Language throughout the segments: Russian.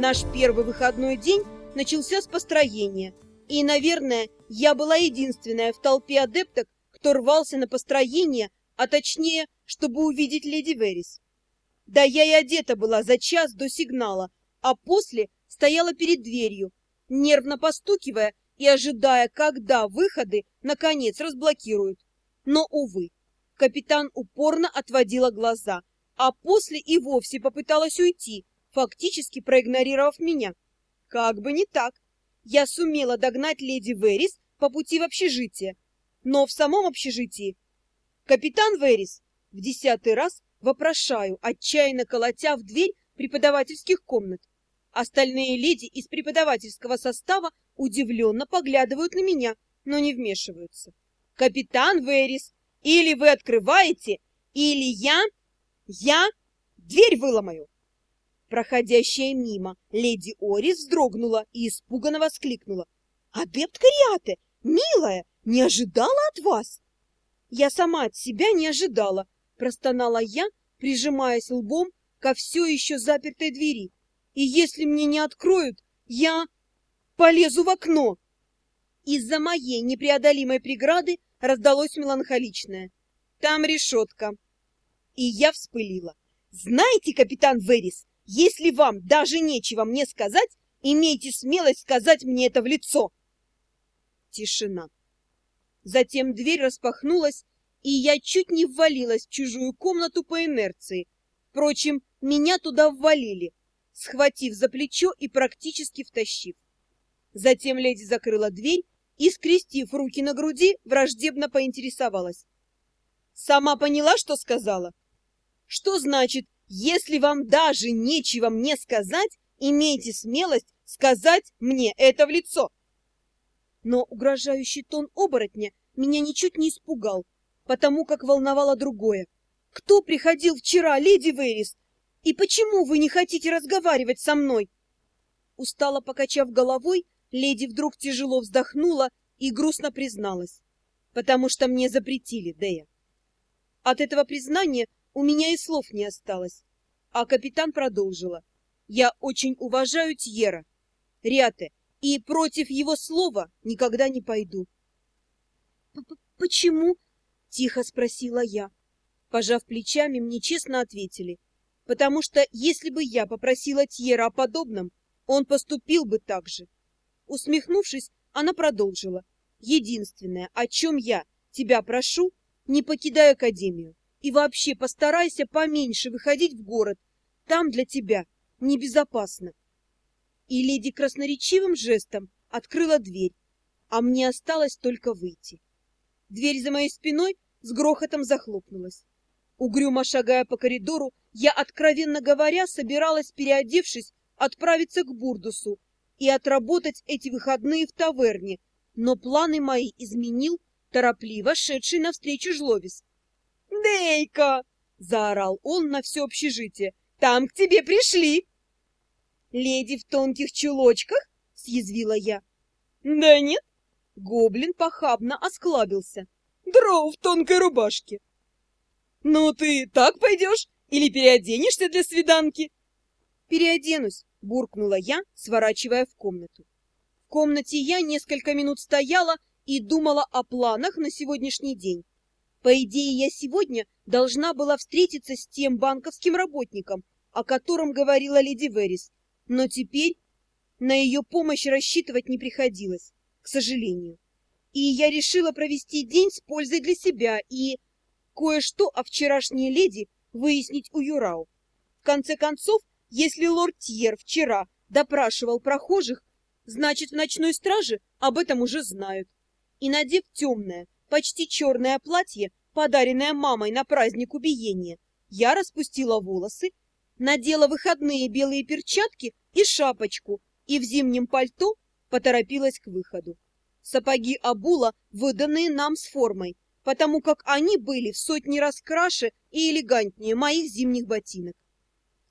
Наш первый выходной день начался с построения, и, наверное, я была единственная в толпе адепток, кто рвался на построение, а точнее, чтобы увидеть леди Верис. Да я и одета была за час до сигнала, а после стояла перед дверью, нервно постукивая и ожидая, когда выходы, наконец, разблокируют. Но, увы, капитан упорно отводила глаза, а после и вовсе попыталась уйти, фактически проигнорировав меня. Как бы не так. Я сумела догнать леди Верис по пути в общежитие, но в самом общежитии... Капитан Верис, в десятый раз вопрошаю, отчаянно колотя в дверь преподавательских комнат. Остальные леди из преподавательского состава удивленно поглядывают на меня, но не вмешиваются. «Капитан Верис, или вы открываете, или я... я дверь выломаю!» Проходящая мимо, леди Орис вздрогнула и испуганно воскликнула. «Адепт Кариате, милая, не ожидала от вас!» «Я сама от себя не ожидала», — простонала я, прижимаясь лбом ко все еще запертой двери. «И если мне не откроют, я полезу в окно!» Из-за моей непреодолимой преграды раздалось меланхоличное. «Там решетка!» И я вспылила. «Знаете, капитан Верис, если вам даже нечего мне сказать, имейте смелость сказать мне это в лицо!» Тишина. Затем дверь распахнулась, и я чуть не ввалилась в чужую комнату по инерции. Впрочем, меня туда ввалили, схватив за плечо и практически втащив. Затем леди закрыла дверь и, скрестив руки на груди, враждебно поинтересовалась. «Сама поняла, что сказала? Что значит, если вам даже нечего мне сказать, имейте смелость сказать мне это в лицо?» Но угрожающий тон оборотня меня ничуть не испугал, потому как волновало другое. «Кто приходил вчера, леди Верис? И почему вы не хотите разговаривать со мной?» Устало покачав головой, леди вдруг тяжело вздохнула и грустно призналась. «Потому что мне запретили, Дея». От этого признания у меня и слов не осталось. А капитан продолжила. «Я очень уважаю Тьера. Риате, и против его слова никогда не пойду. — Почему? — тихо спросила я. Пожав плечами, мне честно ответили. Потому что если бы я попросила Тьера о подобном, он поступил бы так же. Усмехнувшись, она продолжила. Единственное, о чем я тебя прошу, не покидай Академию. И вообще постарайся поменьше выходить в город. Там для тебя небезопасно и леди красноречивым жестом открыла дверь, а мне осталось только выйти. Дверь за моей спиной с грохотом захлопнулась. Угрюмо шагая по коридору, я, откровенно говоря, собиралась, переодевшись, отправиться к Бурдусу и отработать эти выходные в таверне, но планы мои изменил торопливо шедший навстречу жловис. «Дейка!» — заорал он на все общежитие. «Там к тебе пришли!» «Леди в тонких чулочках?» — съязвила я. «Да нет!» — гоблин похабно осклабился. «Дроу в тонкой рубашке!» «Ну ты так пойдешь или переоденешься для свиданки?» «Переоденусь!» — буркнула я, сворачивая в комнату. В комнате я несколько минут стояла и думала о планах на сегодняшний день. По идее, я сегодня должна была встретиться с тем банковским работником, о котором говорила леди Верис, но теперь на ее помощь рассчитывать не приходилось, к сожалению. И я решила провести день с пользой для себя и кое-что о вчерашней леди выяснить у Юрау. В конце концов, если лорд Тьер вчера допрашивал прохожих, значит, в ночной страже об этом уже знают. И, надев темное, почти черное платье, подаренное мамой на праздник убиения, я распустила волосы надела выходные белые перчатки и шапочку и в зимнем пальто поторопилась к выходу. Сапоги обула, выданные нам с формой, потому как они были в сотни раз краше и элегантнее моих зимних ботинок.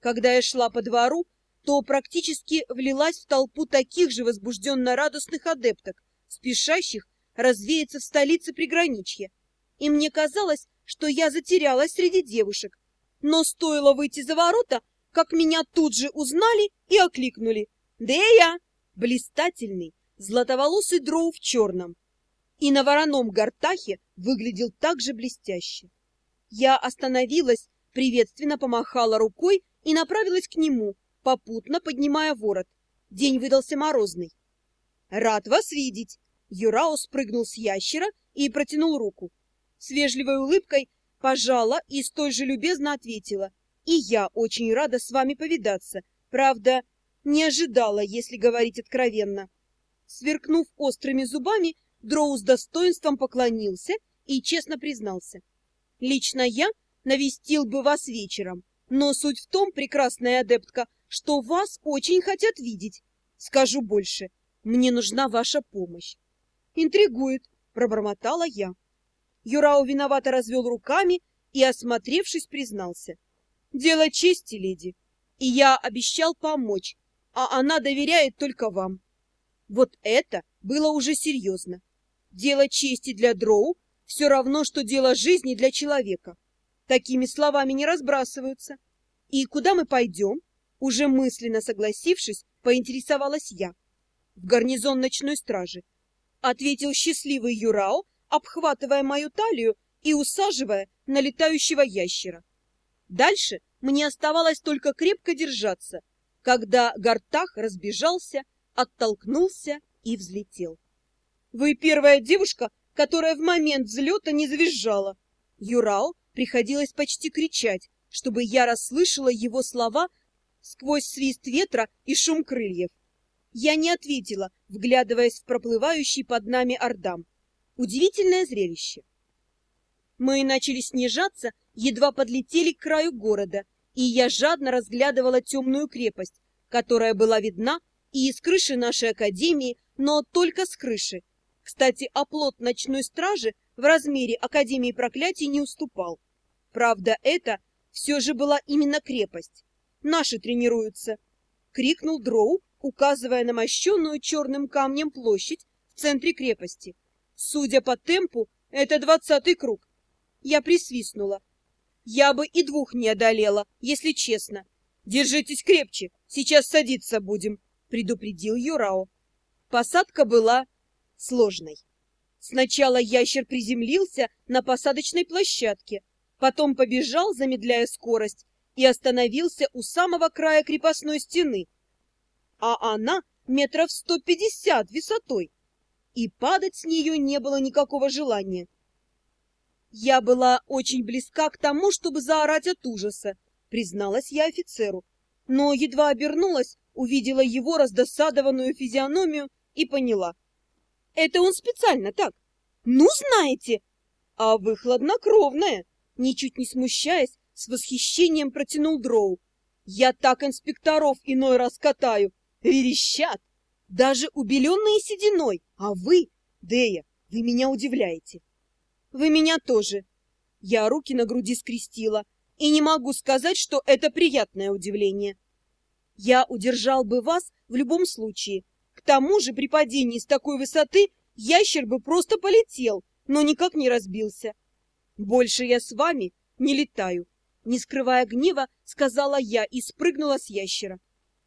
Когда я шла по двору, то практически влилась в толпу таких же возбужденно-радостных адепток, спешащих развеяться в столице приграничья. И мне казалось, что я затерялась среди девушек, но стоило выйти за ворота, как меня тут же узнали и окликнули. «Дея!» Блистательный, златоволосый дроу в черном. И на вороном гортахе выглядел так же блестяще. Я остановилась, приветственно помахала рукой и направилась к нему, попутно поднимая ворот. День выдался морозный. «Рад вас видеть!» Юрао спрыгнул с ящера и протянул руку. С вежливой улыбкой пожала и столь же любезно ответила. «И я очень рада с вами повидаться. Правда, не ожидала, если говорить откровенно». Сверкнув острыми зубами, Дроу с достоинством поклонился и честно признался. «Лично я навестил бы вас вечером, но суть в том, прекрасная адептка, что вас очень хотят видеть. Скажу больше, мне нужна ваша помощь». «Интригует», — пробормотала я. Юрау виновато развел руками и, осмотревшись, признался. «Дело чести, леди, и я обещал помочь, а она доверяет только вам». Вот это было уже серьезно. Дело чести для дроу все равно, что дело жизни для человека. Такими словами не разбрасываются. И куда мы пойдем? Уже мысленно согласившись, поинтересовалась я. В гарнизон ночной стражи. Ответил счастливый Юрао, обхватывая мою талию и усаживая на летающего ящера. Дальше мне оставалось только крепко держаться, когда Гартах разбежался, оттолкнулся и взлетел. «Вы первая девушка, которая в момент взлета не завизжала!» Юрао приходилось почти кричать, чтобы я расслышала его слова сквозь свист ветра и шум крыльев. Я не ответила, вглядываясь в проплывающий под нами ордам. Удивительное зрелище. Мы начали снижаться, едва подлетели к краю города, и я жадно разглядывала темную крепость, которая была видна и из крыши нашей академии, но только с крыши. Кстати, оплот ночной стражи в размере Академии проклятий не уступал. Правда, это все же была именно крепость. Наши тренируются. Крикнул Дроу, указывая на мощенную черным камнем площадь в центре крепости. Судя по темпу, это двадцатый круг. Я присвистнула. Я бы и двух не одолела, если честно. Держитесь крепче, сейчас садиться будем, предупредил Юрао. Посадка была сложной. Сначала ящер приземлился на посадочной площадке, потом побежал, замедляя скорость, и остановился у самого края крепостной стены. А она метров сто пятьдесят высотой и падать с нее не было никакого желания. Я была очень близка к тому, чтобы заорать от ужаса, призналась я офицеру, но едва обернулась, увидела его раздосадованную физиономию и поняла. Это он специально так. Ну, знаете, а вы хладнокровная, ничуть не смущаясь, с восхищением протянул дроу. Я так инспекторов иной раз катаю, верещат. Даже убеленные сединой. А вы, Дея, вы меня удивляете. Вы меня тоже. Я руки на груди скрестила. И не могу сказать, что это приятное удивление. Я удержал бы вас в любом случае. К тому же при падении с такой высоты ящер бы просто полетел, но никак не разбился. Больше я с вами не летаю. Не скрывая гнева, сказала я и спрыгнула с ящера.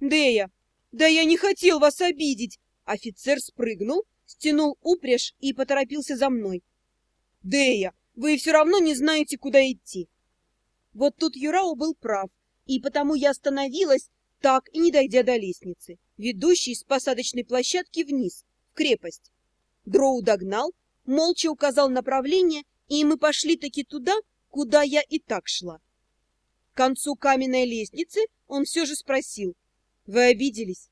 Дея, «Да я не хотел вас обидеть!» Офицер спрыгнул, стянул упряжь и поторопился за мной. «Дея, вы все равно не знаете, куда идти!» Вот тут Юрао был прав, и потому я остановилась, так и не дойдя до лестницы, ведущей с посадочной площадки вниз, в крепость. Дроу догнал, молча указал направление, и мы пошли таки туда, куда я и так шла. К концу каменной лестницы он все же спросил — вы обиделись?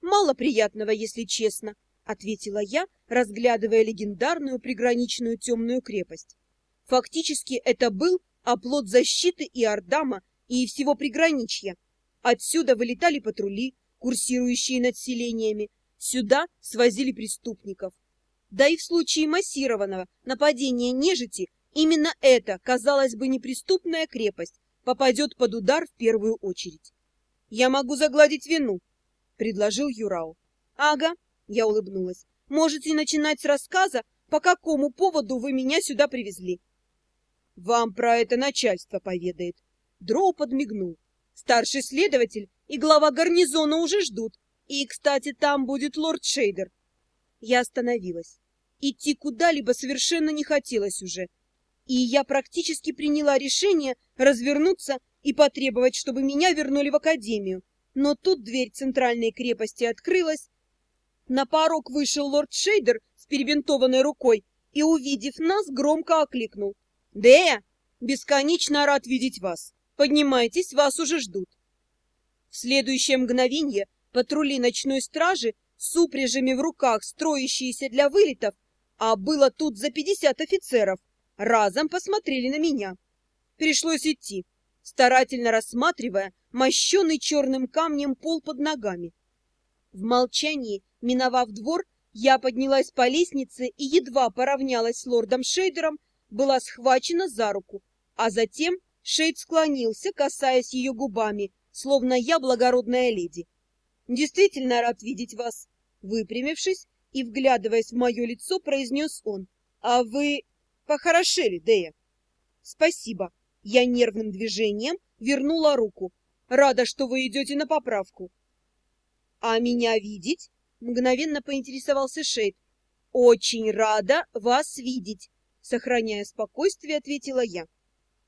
Мало приятного, если честно, ответила я, разглядывая легендарную приграничную темную крепость. Фактически это был оплот защиты и Ардама, и всего приграничья. Отсюда вылетали патрули, курсирующие над селениями, сюда свозили преступников. Да и в случае массированного нападения нежити именно эта, казалось бы, неприступная крепость попадет под удар в первую очередь. Я могу загладить вину, предложил Юрау. Ага, я улыбнулась. Можете начинать с рассказа, по какому поводу вы меня сюда привезли. Вам про это начальство поведает. Дроу подмигнул. Старший следователь и глава гарнизона уже ждут. И, кстати, там будет лорд Шейдер. Я остановилась. Идти куда-либо совершенно не хотелось уже. И я практически приняла решение развернуться и потребовать, чтобы меня вернули в академию. Но тут дверь центральной крепости открылась. На порог вышел лорд Шейдер с перебинтованной рукой и, увидев нас, громко окликнул. «Дея, бесконечно рад видеть вас. Поднимайтесь, вас уже ждут». В следующее мгновенье патрули ночной стражи с упряжами в руках, строящиеся для вылетов, а было тут за пятьдесят офицеров, разом посмотрели на меня. Пришлось идти, старательно рассматривая мощенный черным камнем пол под ногами. В молчании, миновав двор, я поднялась по лестнице и едва поравнялась с лордом Шейдером, была схвачена за руку, а затем Шейд склонился, касаясь ее губами, словно я благородная леди. «Действительно рад видеть вас!» Выпрямившись и вглядываясь в мое лицо, произнес он. «А вы похорошели, Дея?» «Спасибо!» Я нервным движением вернула руку. «Рада, что вы идете на поправку». «А меня видеть?» Мгновенно поинтересовался Шейд. «Очень рада вас видеть!» Сохраняя спокойствие, ответила я.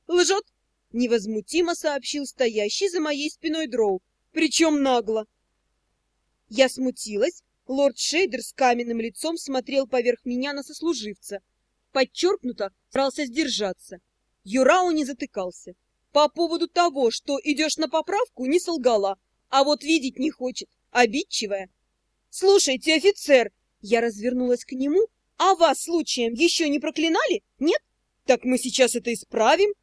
«Лжет!» — невозмутимо сообщил стоящий за моей спиной дроу, причем нагло. Я смутилась. Лорд Шейдер с каменным лицом смотрел поверх меня на сослуживца. Подчеркнуто старался сдержаться. Юрау не затыкался. По поводу того, что идешь на поправку, не солгала, а вот видеть не хочет, обидчивая. «Слушайте, офицер!» Я развернулась к нему. «А вас случаем еще не проклинали? Нет? Так мы сейчас это исправим!»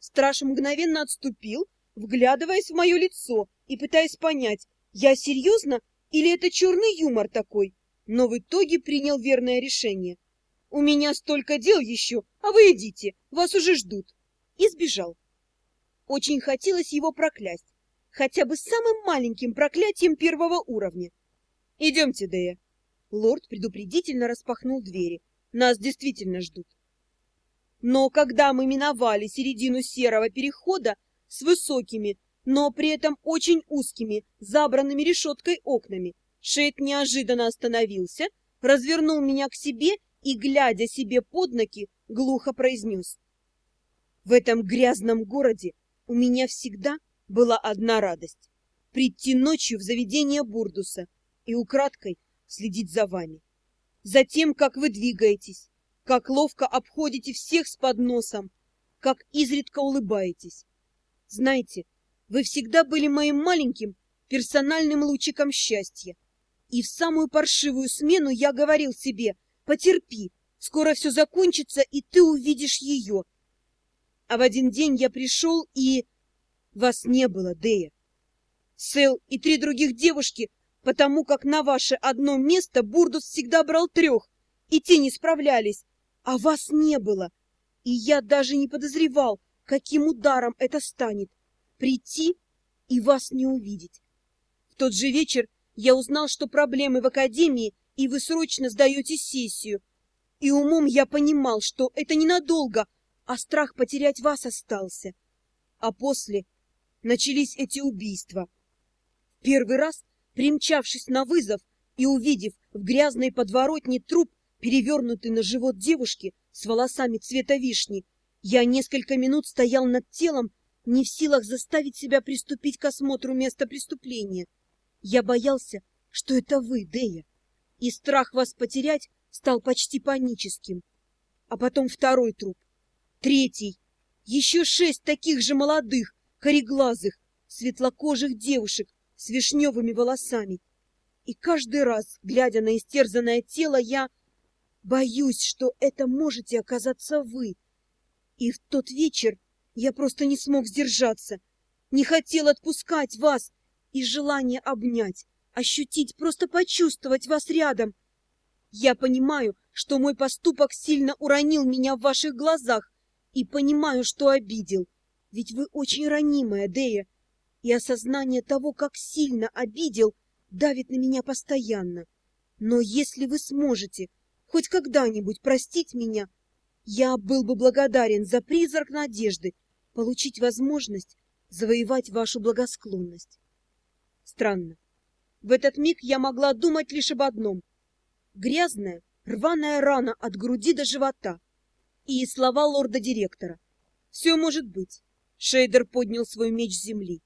Страж мгновенно отступил, вглядываясь в мое лицо и пытаясь понять, я серьезно или это черный юмор такой? Но в итоге принял верное решение. У меня столько дел еще, а вы идите, вас уже ждут. И сбежал. Очень хотелось его проклясть, хотя бы самым маленьким проклятием первого уровня. Идемте, Дея. Лорд предупредительно распахнул двери. Нас действительно ждут. Но когда мы миновали середину серого перехода с высокими, но при этом очень узкими, забранными решеткой окнами. Шейд неожиданно остановился, развернул меня к себе и, глядя себе под ноги, глухо произнес. В этом грязном городе у меня всегда была одна радость — прийти ночью в заведение Бурдуса и украдкой следить за вами. За тем, как вы двигаетесь, как ловко обходите всех с подносом, как изредка улыбаетесь. Знаете, вы всегда были моим маленьким персональным лучиком счастья. И в самую паршивую смену я говорил себе, потерпи, скоро все закончится, и ты увидишь ее. А в один день я пришел, и... Вас не было, Дея. Сэл и три других девушки, потому как на ваше одно место Бурдус всегда брал трех, и те не справлялись, а вас не было. И я даже не подозревал, каким ударом это станет прийти и вас не увидеть. В тот же вечер я узнал, что проблемы в академии, и вы срочно сдаете сессию. И умом я понимал, что это ненадолго, а страх потерять вас остался. А после начались эти убийства. Первый раз, примчавшись на вызов и увидев в грязной подворотне труп, перевернутый на живот девушки с волосами цвета вишни, я несколько минут стоял над телом не в силах заставить себя приступить к осмотру места преступления. Я боялся, что это вы, Дея, и страх вас потерять стал почти паническим. А потом второй труп, третий, еще шесть таких же молодых, кореглазых, светлокожих девушек с вишневыми волосами. И каждый раз, глядя на истерзанное тело, я боюсь, что это можете оказаться вы. И в тот вечер я просто не смог сдержаться, не хотел отпускать вас и желание обнять, ощутить, просто почувствовать вас рядом. Я понимаю, что мой поступок сильно уронил меня в ваших глазах и понимаю, что обидел, ведь вы очень ранимая, Дея, и осознание того, как сильно обидел, давит на меня постоянно. Но если вы сможете хоть когда-нибудь простить меня, я был бы благодарен за призрак надежды, получить возможность завоевать вашу благосклонность. Странно. В этот миг я могла думать лишь об одном. Грязная, рваная рана от груди до живота. И слова лорда-директора. Все может быть. Шейдер поднял свой меч с земли.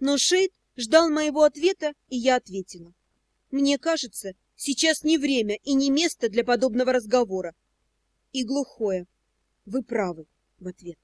Но Шейд ждал моего ответа, и я ответила. Мне кажется, сейчас не время и не место для подобного разговора. И глухое. Вы правы в ответ.